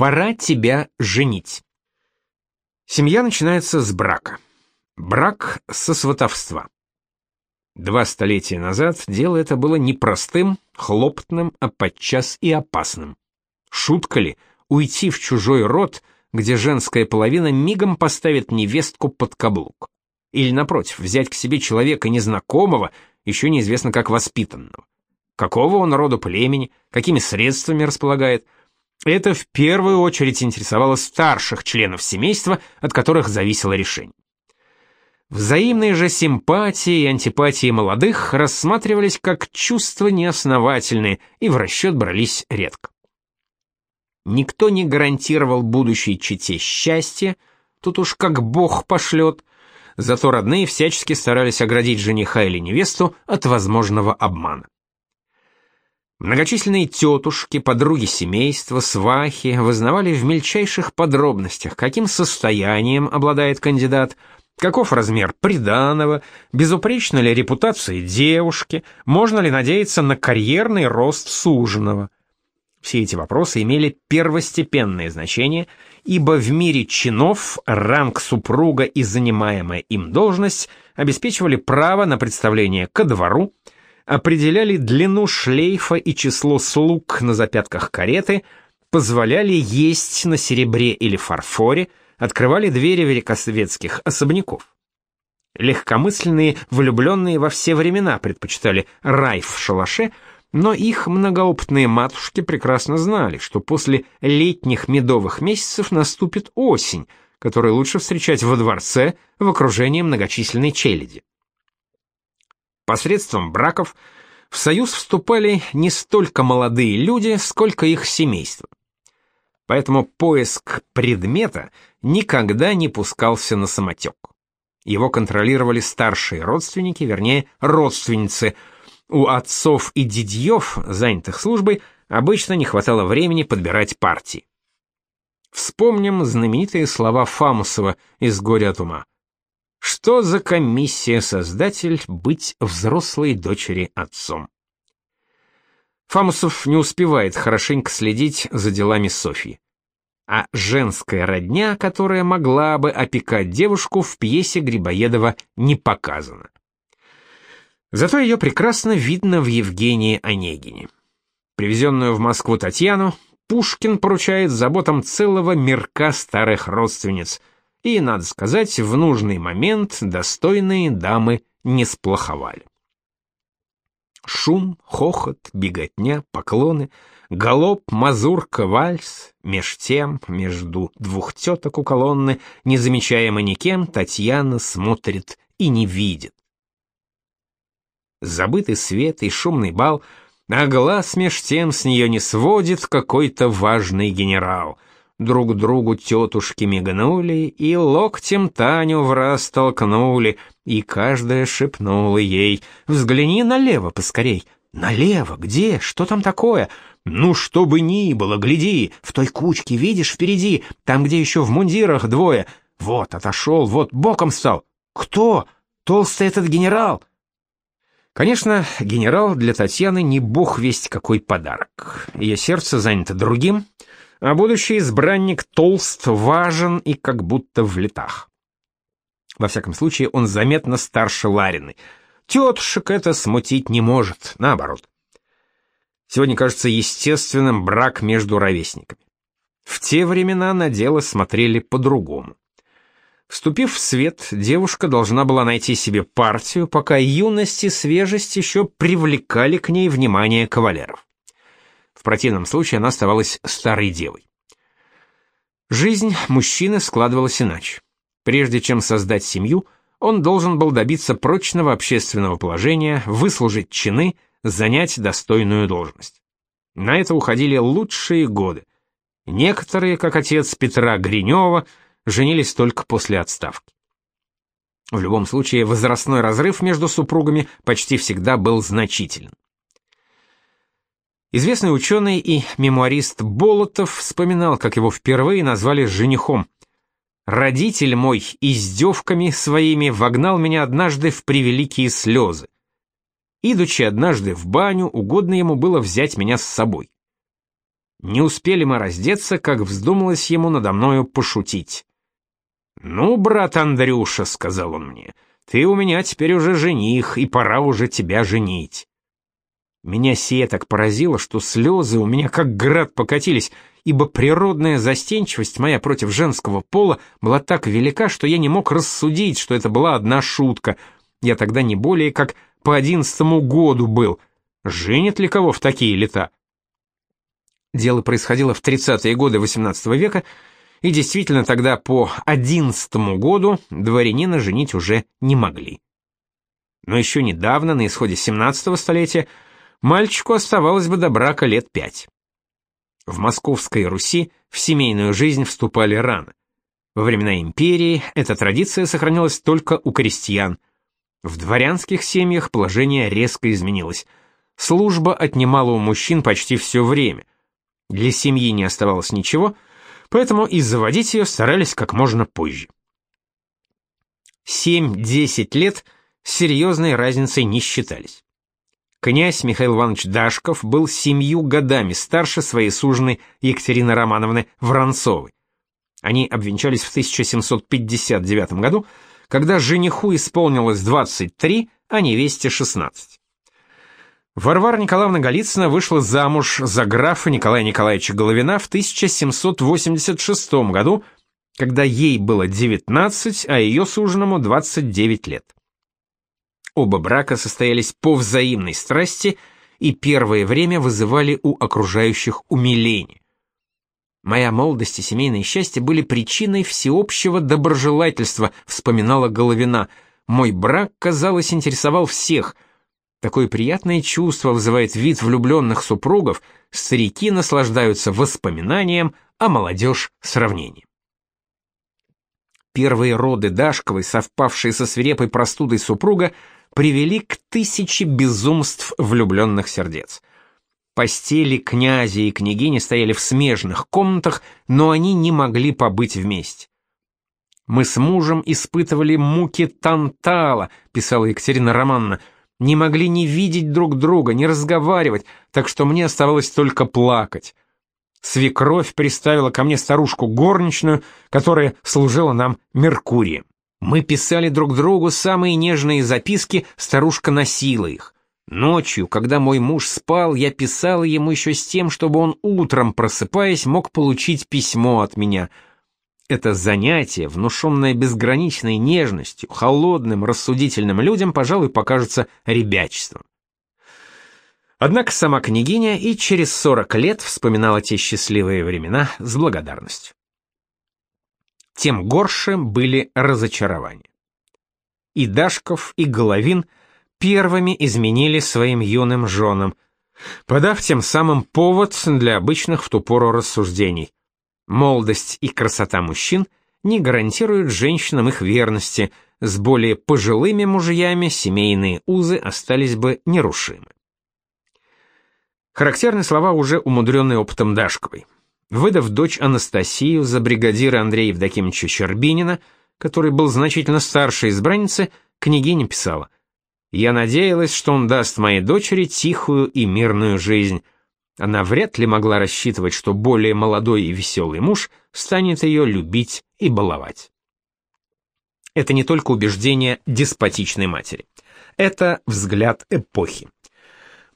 Пора тебя женить. Семья начинается с брака. Брак со сватовства. Два столетия назад дело это было непростым, хлопотным, а подчас и опасным. Шутка ли уйти в чужой род, где женская половина мигом поставит невестку под каблук? Или, напротив, взять к себе человека незнакомого, еще неизвестно как воспитанного? Какого он рода племени, какими средствами располагает? Это в первую очередь интересовало старших членов семейства, от которых зависело решение. Взаимные же симпатии и антипатии молодых рассматривались как чувства неосновательные и в расчет брались редко. Никто не гарантировал будущей чете счастья, тут уж как бог пошлет, зато родные всячески старались оградить жениха или невесту от возможного обмана. Многочисленные тетушки, подруги семейства, свахи вызнавали в мельчайших подробностях, каким состоянием обладает кандидат – Каков размер приданого, безупречна ли репутация девушки, можно ли надеяться на карьерный рост суженого? Все эти вопросы имели первостепенное значение, ибо в мире чинов ранг супруга и занимаемая им должность обеспечивали право на представление ко двору, определяли длину шлейфа и число слуг на запятках кареты, позволяли есть на серебре или фарфоре – открывали двери великосветских особняков. Легкомысленные, влюбленные во все времена предпочитали рай в шалаше, но их многоопытные матушки прекрасно знали, что после летних медовых месяцев наступит осень, которую лучше встречать во дворце в окружении многочисленной челяди. Посредством браков в союз вступали не столько молодые люди, сколько их семейства. Поэтому поиск предмета никогда не пускался на самотек. Его контролировали старшие родственники, вернее, родственницы. У отцов и дядьев, занятых службой, обычно не хватало времени подбирать партии. Вспомним знаменитые слова Фамусова из «Горя от ума». Что за комиссия, создатель, быть взрослой дочери отцом? Фамусов не успевает хорошенько следить за делами Софьи. А женская родня, которая могла бы опекать девушку, в пьесе Грибоедова не показана. Зато ее прекрасно видно в Евгении Онегине. Привезенную в Москву Татьяну Пушкин поручает заботам целого мирка старых родственниц, и, надо сказать, в нужный момент достойные дамы не сплоховали. Шум, хохот, беготня, поклоны, галоп, мазурка, вальс. Меж тем, между двух теток у колонны, не замечаемо никем, Татьяна смотрит и не видит. Забытый свет и шумный бал, а глаз меж тем с нее не сводит какой-то важный генерал — друг другу тетушки мигнули и локтем Таню в раз толкнули, и каждая шепнула ей «Взгляни налево поскорей». «Налево? Где? Что там такое?» «Ну, что бы ни было, гляди, в той кучке, видишь, впереди, там, где еще в мундирах двое. Вот, отошел, вот, боком стал. Кто? Толстый этот генерал?» Конечно, генерал для Татьяны не бог весть какой подарок. Ее сердце занято другим — а будущий избранник толст, важен и как будто в летах. Во всяком случае, он заметно старше Ларины. Тетушек это смутить не может, наоборот. Сегодня кажется естественным брак между ровесниками. В те времена на дело смотрели по-другому. Вступив в свет, девушка должна была найти себе партию, пока юность и свежесть еще привлекали к ней внимание кавалеров. В противном случае она оставалась старой девой. Жизнь мужчины складывалась иначе. Прежде чем создать семью, он должен был добиться прочного общественного положения, выслужить чины, занять достойную должность. На это уходили лучшие годы. Некоторые, как отец Петра Гринева, женились только после отставки. В любом случае, возрастной разрыв между супругами почти всегда был значителен. Известный ученый и мемуарист Болотов вспоминал, как его впервые назвали женихом. «Родитель мой издевками своими вогнал меня однажды в превеликие слезы. Идучи однажды в баню, угодно ему было взять меня с собой. Не успели мы раздеться, как вздумалось ему надо мною пошутить. «Ну, брат Андрюша», — сказал он мне, — «ты у меня теперь уже жених, и пора уже тебя женить». Меня сие так поразило, что слезы у меня как град покатились, ибо природная застенчивость моя против женского пола была так велика, что я не мог рассудить, что это была одна шутка. Я тогда не более как по одиннадцатому году был. Женит ли кого в такие лета? Дело происходило в тридцатые годы XVIII века, и действительно тогда по одиннадцатому году дворянина женить уже не могли. Но еще недавно, на исходе XVII столетия, мальчику оставалось бы до брака лет пять. В Московской Руси в семейную жизнь вступали рано. Во времена империи эта традиция сохранилась только у крестьян. В дворянских семьях положение резко изменилось. Служба отнимала у мужчин почти все время. Для семьи не оставалось ничего, поэтому и заводить ее старались как можно позже. 7-10 лет серьезной разницей не считались. Князь Михаил Иванович Дашков был семью годами старше своей суженой Екатерины Романовны Воронцовой. Они обвенчались в 1759 году, когда жениху исполнилось 23, а невесте 16. Варвара Николаевна Голицына вышла замуж за графа Николая Николаевича Головина в 1786 году, когда ей было 19, а ее суженому 29 лет. Оба брака состоялись по взаимной страсти и первое время вызывали у окружающих умиление. Моя молодость и семейное счастье были причиной всеобщего доброжелательства, вспоминала Головина. Мой брак, казалось, интересовал всех. Такое приятное чувство вызывает вид влюбленных супругов, старики наслаждаются воспоминанием, а молодежь — сравнением. Первые роды Дашковой, совпавшие со свирепой простудой супруга, привели к тысяче безумств влюбленных сердец. Постели князя и княгини стояли в смежных комнатах, но они не могли побыть вместе. «Мы с мужем испытывали муки Тантала», — писала Екатерина Романовна, «не могли ни видеть друг друга, ни разговаривать, так что мне оставалось только плакать. Свекровь приставила ко мне старушку горничную, которая служила нам Меркурием. Мы писали друг другу самые нежные записки, старушка носила их. Ночью, когда мой муж спал, я писала ему еще с тем, чтобы он утром, просыпаясь, мог получить письмо от меня. Это занятие, внушенное безграничной нежностью, холодным, рассудительным людям, пожалуй, покажется ребячеством. Однако сама княгиня и через 40 лет вспоминала те счастливые времена с благодарностью тем горше были разочарования. И Дашков, и Головин первыми изменили своим юным женам, подав тем самым повод для обычных в ту пору рассуждений. Молодость и красота мужчин не гарантируют женщинам их верности, с более пожилыми мужьями семейные узы остались бы нерушимы. Характерны слова, уже умудренные опытом Дашковой. Выдав дочь Анастасию за бригадира Андрея Евдокимовича Щербинина, который был значительно старше избранницы, княгиня писала «Я надеялась, что он даст моей дочери тихую и мирную жизнь. Она вряд ли могла рассчитывать, что более молодой и веселый муж станет ее любить и баловать». Это не только убеждение деспотичной матери. Это взгляд эпохи.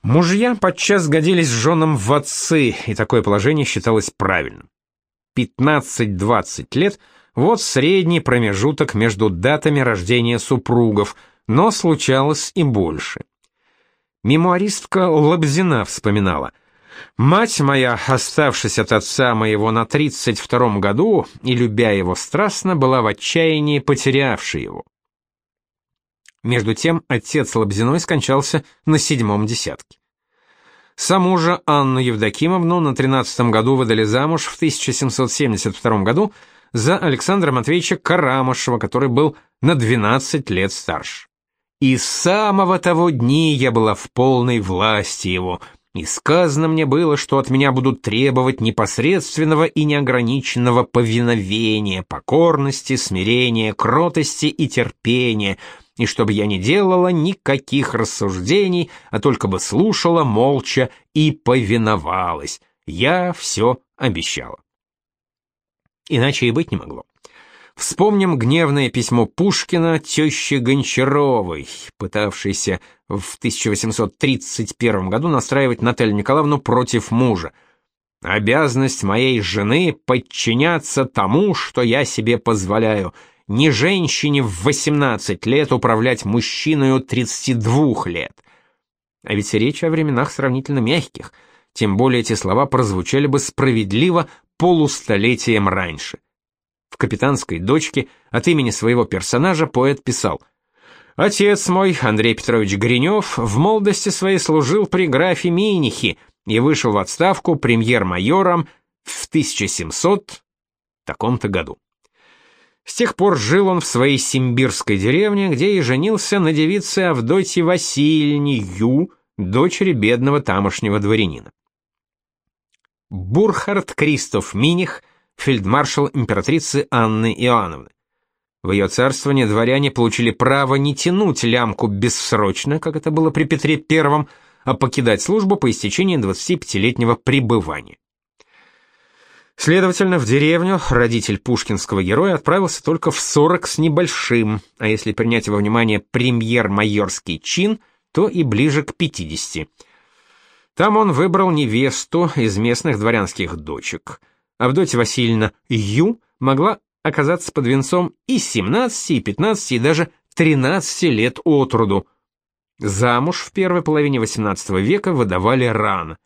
Мужья подчас годились женам в отцы, и такое положение считалось правильным. 15-20 лет – вот средний промежуток между датами рождения супругов, но случалось и больше. Мемуаристка Лобзина вспоминала – Мать моя, оставшись от отца моего на 32-м году и любя его страстно, была в отчаянии потерявшей его. Между тем, отец Лобзиной скончался на седьмом десятке. Саму же Анну Евдокимовну на 13 году выдали замуж в 1772 году за Александра Матвеевича Карамышева, который был на 12 лет старше. И с самого того дни я была в полной власти его, и сказано мне было, что от меня будут требовать непосредственного и неограниченного повиновения, покорности, смирения, кротости и терпения — и чтобы я не делала никаких рассуждений, а только бы слушала молча и повиновалась. Я все обещала. Иначе и быть не могло. Вспомним гневное письмо Пушкина теще Гончаровой, пытавшейся в 1831 году настраивать Наталью Николаевну против мужа. «Обязанность моей жены подчиняться тому, что я себе позволяю, не женщине в 18 лет управлять мужчиной 32 лет». А ведь речь о временах сравнительно мягких, тем более эти слова прозвучали бы справедливо полустолетием раньше. В «Капитанской дочке» от имени своего персонажа поэт писал «Отец мой, Андрей Петрович Гринев, в молодости своей служил при графе Минихе и вышел в отставку премьер-майором в 1700 таком-то году. С тех пор жил он в своей симбирской деревне, где и женился на девице Авдотье Васильевне Ю, дочери бедного тамошнего дворянина. Бурхард Кристоф Миних – фельдмаршал императрицы Анны Иоанновны. В ее царствование дворяне получили право не тянуть лямку бессрочно, как это было при Петре I, а покидать службу по истечении 25-летнего пребывания. Следовательно, в деревню родитель пушкинского героя отправился только в 40 с небольшим, а если принять во внимание премьер-майорский чин, то и ближе к 50. Там он выбрал невесту из местных дворянских дочек – Авдотья Васильевна Ю могла оказаться под венцом и 17, и 15, и даже 13 лет от роду. Замуж в первой половине XVIII века выдавали рано.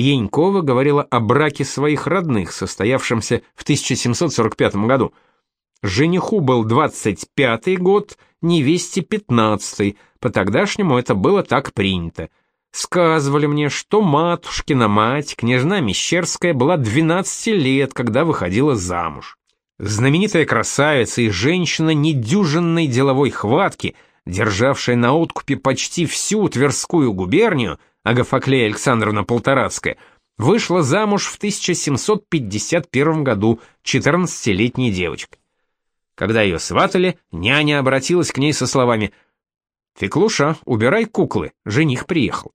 Янькова говорила о браке своих родных, состоявшемся в 1745 году. Жениху был 25 год, невесте 15 по тогдашнему это было так принято. Сказывали мне, что матушкина мать, княжна Мещерская, была 12 лет, когда выходила замуж. Знаменитая красавица и женщина недюжинной деловой хватки, державшая на откупе почти всю Тверскую губернию, Агафаклея Александровна Полторацкая, вышла замуж в 1751 году 14-летней девочкой. Когда ее сватали, няня обратилась к ней со словами «Феклуша, убирай куклы, жених приехал».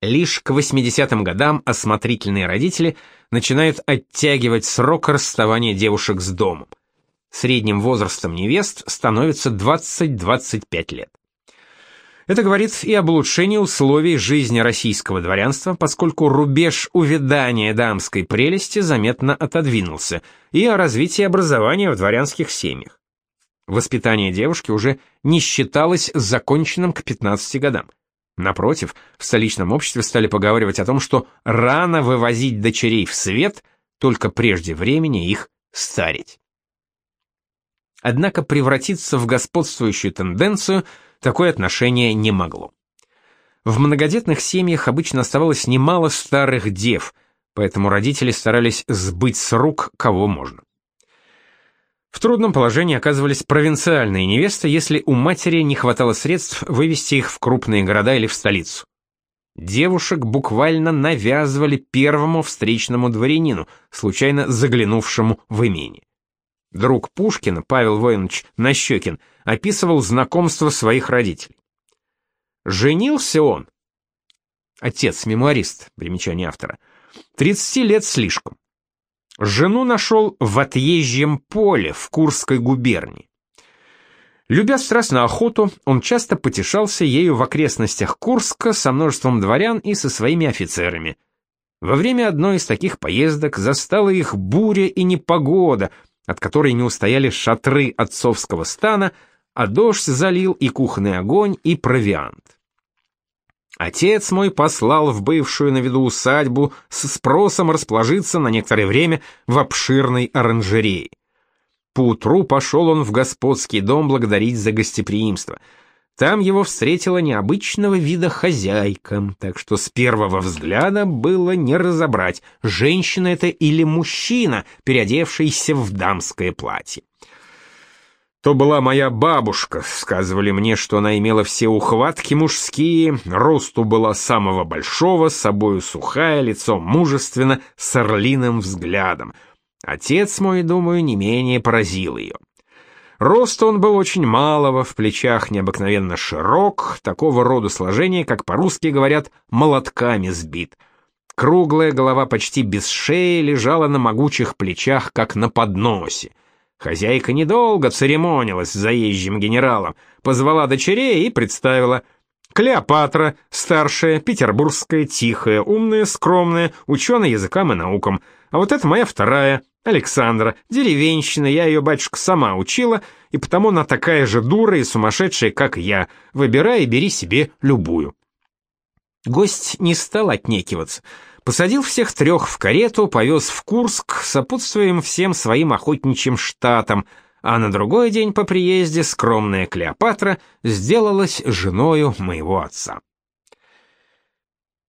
Лишь к 80-м годам осмотрительные родители начинают оттягивать срок расставания девушек с домом. Средним возрастом невест становится 20-25 лет. Это говорит и об улучшении условий жизни российского дворянства, поскольку рубеж увядания дамской прелести заметно отодвинулся, и о развитии образования в дворянских семьях. Воспитание девушки уже не считалось законченным к 15 годам. Напротив, в столичном обществе стали поговаривать о том, что рано вывозить дочерей в свет, только прежде времени их старить. Однако превратиться в господствующую тенденцию такое отношение не могло. В многодетных семьях обычно оставалось немало старых дев, поэтому родители старались сбыть с рук кого можно. В трудном положении оказывались провинциальные невесты, если у матери не хватало средств вывести их в крупные города или в столицу. Девушек буквально навязывали первому встречному дворянину, случайно заглянувшему в имение. Друг Пушкина, Павел Воинович Нащекин, описывал знакомство своих родителей. Женился он, отец-мемуарист, примечание автора, 30 лет слишком. Жену нашел в отъезжем поле в Курской губернии. Любя страстно охоту, он часто потешался ею в окрестностях Курска со множеством дворян и со своими офицерами. Во время одной из таких поездок застала их буря и непогода, от которой не устояли шатры отцовского стана, а дождь залил и кухонный огонь, и провиант. Отец мой послал в бывшую на виду усадьбу с спросом расположиться на некоторое время в обширной оранжерее. Поутру пошел он в господский дом благодарить за гостеприимство. Там его встретила необычного вида хозяйка, так что с первого взгляда было не разобрать, женщина это или мужчина, переодевшийся в дамское платье. То была моя бабушка, сказывали мне, что она имела все ухватки мужские, росту была самого большого, с собою сухая, лицо мужественно, с орлиным взглядом. Отец мой, думаю, не менее поразил ее. Рост он был очень малого, в плечах необыкновенно широк, такого рода сложения, как по-русски говорят, молотками сбит. Круглая голова почти без шеи лежала на могучих плечах, как на подносе. Хозяйка недолго церемонилась с заезжим генералом, позвала дочерей и представила — Клеопатра, старшая, петербургская, тихая, умная, скромная, ученая языкам и наукам. А вот это моя вторая, Александра, деревенщина, я ее, батюшка, сама учила, и потому она такая же дура и сумасшедшая, как я. Выбирай и бери себе любую. Гость не стал отнекиваться. Посадил всех трех в карету, повез в Курск, сопутствуя им всем своим охотничьим штатам — а на другой день по приезде скромная Клеопатра сделалась женою моего отца.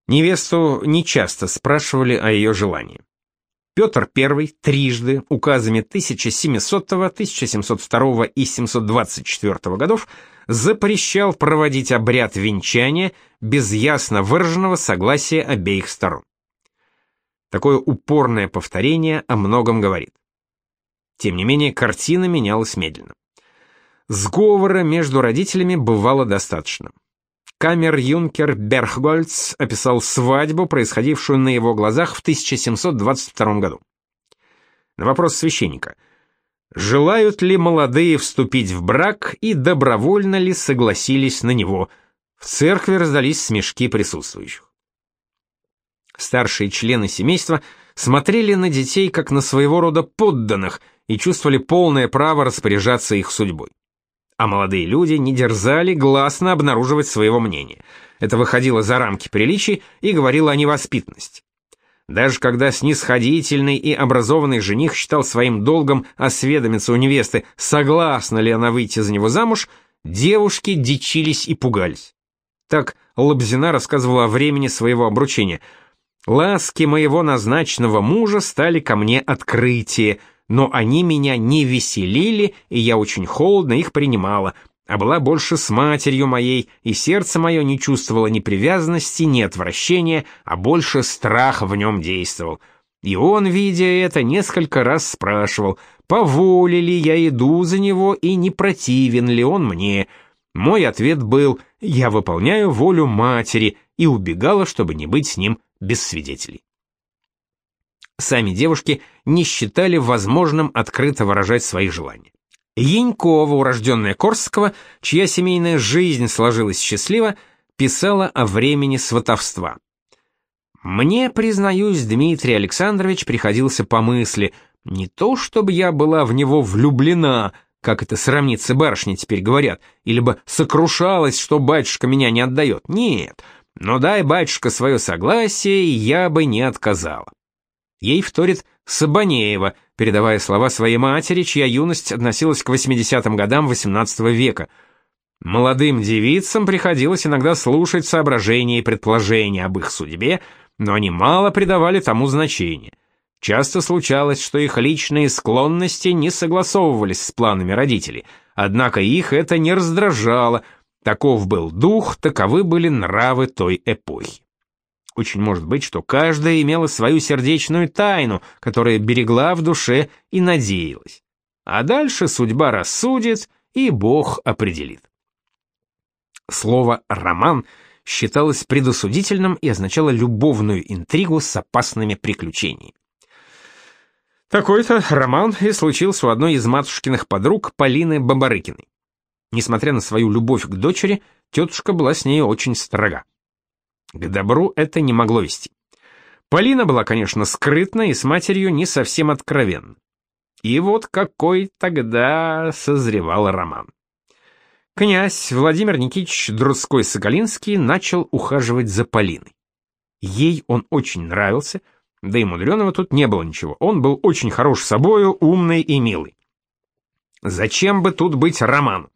Невесту нечасто спрашивали о ее желании. Петр I трижды указами 1700, 1702 и 724 годов запрещал проводить обряд венчания без ясно выраженного согласия обеих сторон. Такое упорное повторение о многом говорит. Тем не менее, картина менялась медленно. Сговора между родителями бывало достаточно. Камер-юнкер Берхгольц описал свадьбу, происходившую на его глазах в 1722 году. На вопрос священника, желают ли молодые вступить в брак и добровольно ли согласились на него, в церкви раздались смешки присутствующих. Старшие члены семейства смотрели на детей как на своего рода подданных – и чувствовали полное право распоряжаться их судьбой. А молодые люди не дерзали гласно обнаруживать своего мнения. Это выходило за рамки приличий и говорило о невоспитанности. Даже когда снисходительный и образованный жених считал своим долгом осведомиться у невесты, согласна ли она выйти за него замуж, девушки дичились и пугались. Так Лобзина рассказывала о времени своего обручения. «Ласки моего назначенного мужа стали ко мне открытие, но они меня не веселили, и я очень холодно их принимала, а была больше с матерью моей, и сердце мое не чувствовало ни привязанности, ни отвращения, а больше страх в нем действовал. И он, видя это, несколько раз спрашивал, по воле ли я иду за него и не противен ли он мне. Мой ответ был «Я выполняю волю матери» и убегала, чтобы не быть с ним без свидетелей. Сами девушки не считали возможным открыто выражать свои желания. Янькова, урожденная Корского, чья семейная жизнь сложилась счастливо, писала о времени сватовства. «Мне, признаюсь, Дмитрий Александрович приходился по мысли, не то чтобы я была в него влюблена, как это сравнится барышни теперь говорят, или бы сокрушалась, что батюшка меня не отдает. Нет, но дай батюшка свое согласие, я бы не отказала. Ей вторит Сабанеева, передавая слова своей матери, чья юность относилась к 80-м годам XVIII века. Молодым девицам приходилось иногда слушать соображения и предположения об их судьбе, но они мало придавали тому значения. Часто случалось, что их личные склонности не согласовывались с планами родителей, однако их это не раздражало, таков был дух, таковы были нравы той эпохи. Очень может быть, что каждая имела свою сердечную тайну, которая берегла в душе и надеялась. А дальше судьба рассудит, и Бог определит. Слово «роман» считалось предосудительным и означало любовную интригу с опасными приключениями. Такой-то роман и случился у одной из матушкиных подруг Полины Бабарыкиной. Несмотря на свою любовь к дочери, тетушка была с ней очень строга. К добру это не могло вести. Полина была, конечно, скрытна и с матерью не совсем откровенна. И вот какой тогда созревал роман. Князь Владимир Никитич Друцкой-Соколинский начал ухаживать за Полиной. Ей он очень нравился, да и мудреного тут не было ничего. Он был очень хорош собою, умный и милый. Зачем бы тут быть роману?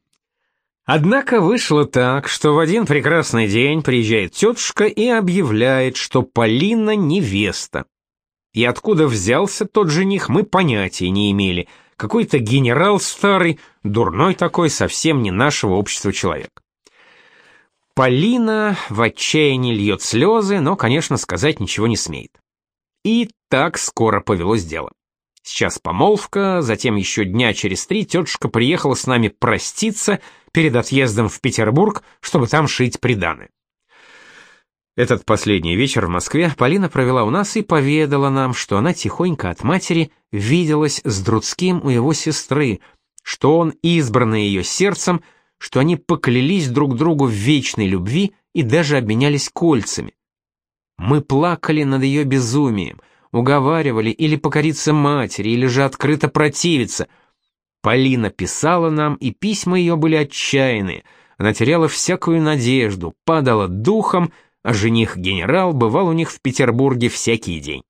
Однако вышло так, что в один прекрасный день приезжает тетушка и объявляет, что Полина невеста. И откуда взялся тот жених, мы понятия не имели. Какой-то генерал старый, дурной такой, совсем не нашего общества человек. Полина в отчаянии льет слезы, но, конечно, сказать ничего не смеет. И так скоро повелось дело. Сейчас помолвка, затем еще дня через три тетушка приехала с нами проститься перед отъездом в Петербург, чтобы там шить приданы. Этот последний вечер в Москве Полина провела у нас и поведала нам, что она тихонько от матери виделась с Друцким у его сестры, что он избранный ее сердцем, что они поклялись друг другу в вечной любви и даже обменялись кольцами. Мы плакали над ее безумием, уговаривали или покориться матери, или же открыто противиться. Полина писала нам, и письма ее были отчаянные. Она теряла всякую надежду, падала духом, а жених-генерал бывал у них в Петербурге всякий день.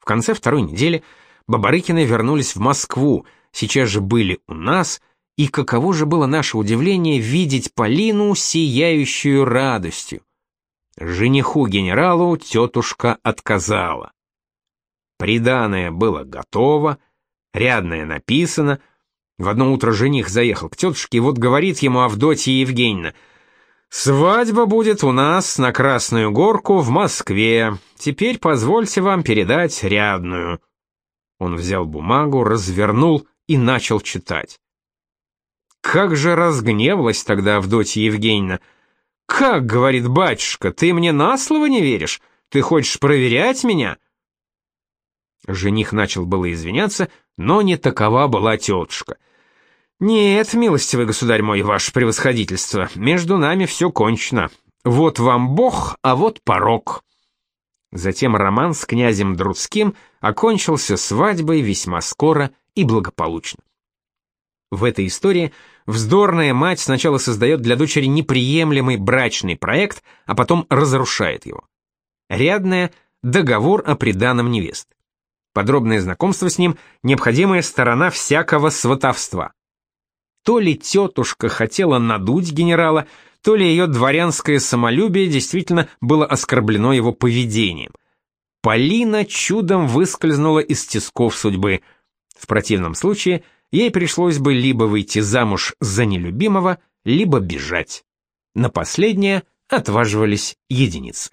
В конце второй недели Бабарыкины вернулись в Москву, сейчас же были у нас, и каково же было наше удивление видеть Полину, сияющую радостью. Жениху-генералу тетушка отказала. Приданое было готово, рядное написано. В одно утро жених заехал к тетушке, и вот говорит ему Авдотья Евгеньевна — Свадьба будет у нас на Красную Горку в Москве. Теперь позвольте вам передать рядную. Он взял бумагу, развернул и начал читать. Как же разгневалась тогда Авдотья Евгеньевна. «Как, — говорит батюшка, — ты мне на слово не веришь? Ты хочешь проверять меня?» Жених начал было извиняться, но не такова была тетушка — «Нет, милостивый государь мой, ваше превосходительство, между нами все кончено. Вот вам Бог, а вот порог». Затем роман с князем Друцким окончился свадьбой весьма скоро и благополучно. В этой истории вздорная мать сначала создает для дочери неприемлемый брачный проект, а потом разрушает его. Рядная — договор о приданом невесты. Подробное знакомство с ним — необходимая сторона всякого сватовства. То ли тетушка хотела надуть генерала, то ли ее дворянское самолюбие действительно было оскорблено его поведением. Полина чудом выскользнула из тисков судьбы. В противном случае ей пришлось бы либо выйти замуж за нелюбимого, либо бежать. На последнее отваживались единицы.